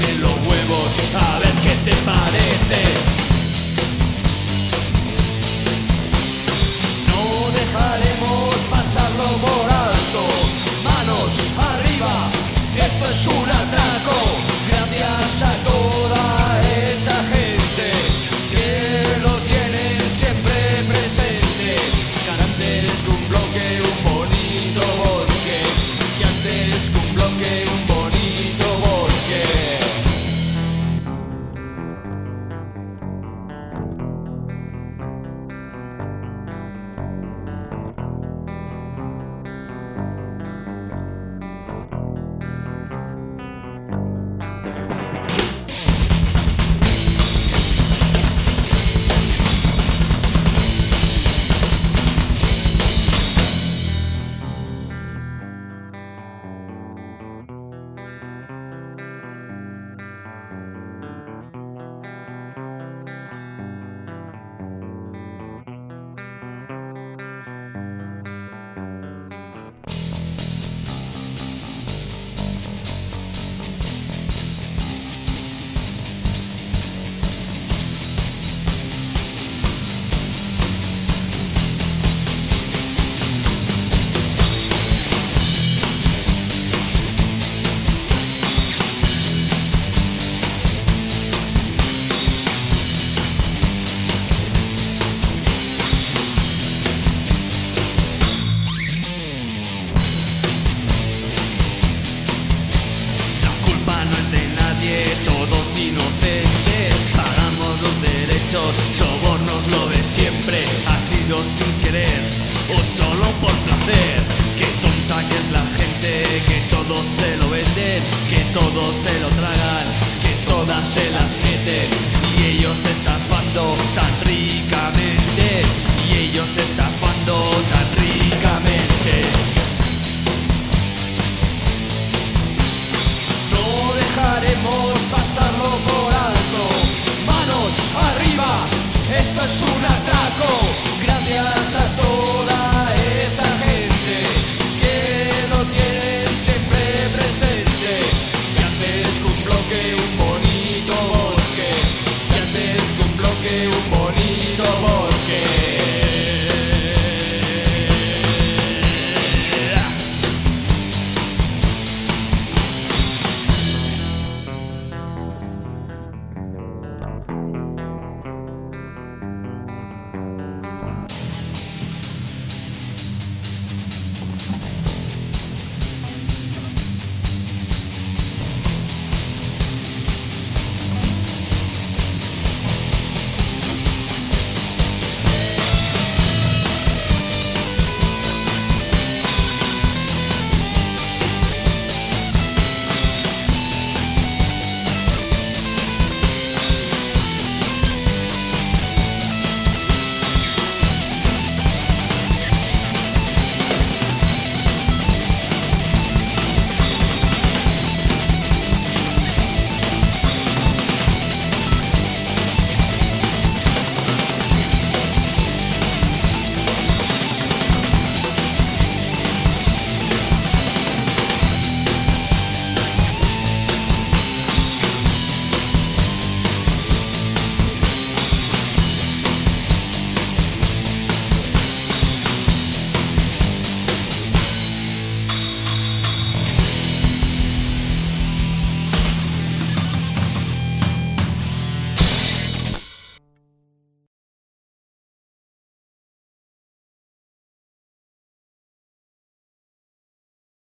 en no es de nadie, todos inocentes. Pagamos los derechos, sobornos lo de siempre. Ha sido sin querer o solo por placer. Qué tonta que es la gente, que todos se lo venden, que todos se lo tragan, que todas se las meten. Y ellos estafando tan ricamente, y ellos están